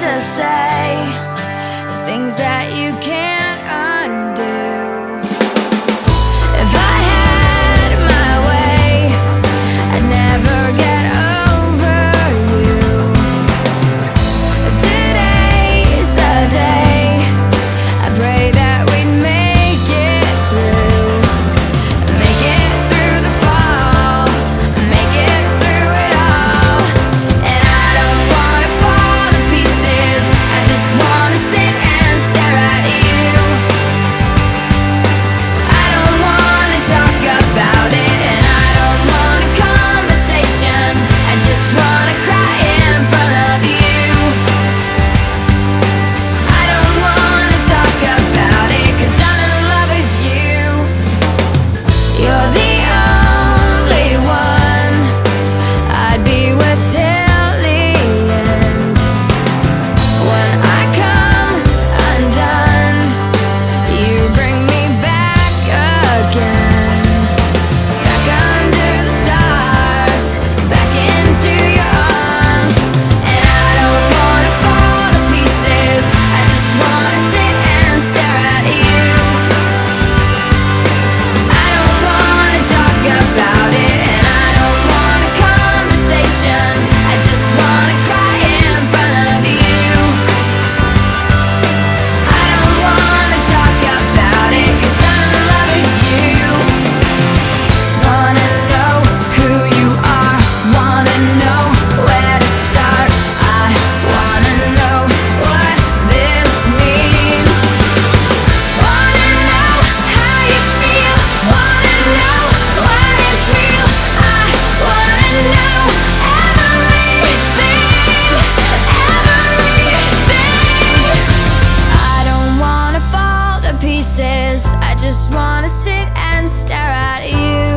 to say, things that you can't. pieces. I just wanna sit and stare at you.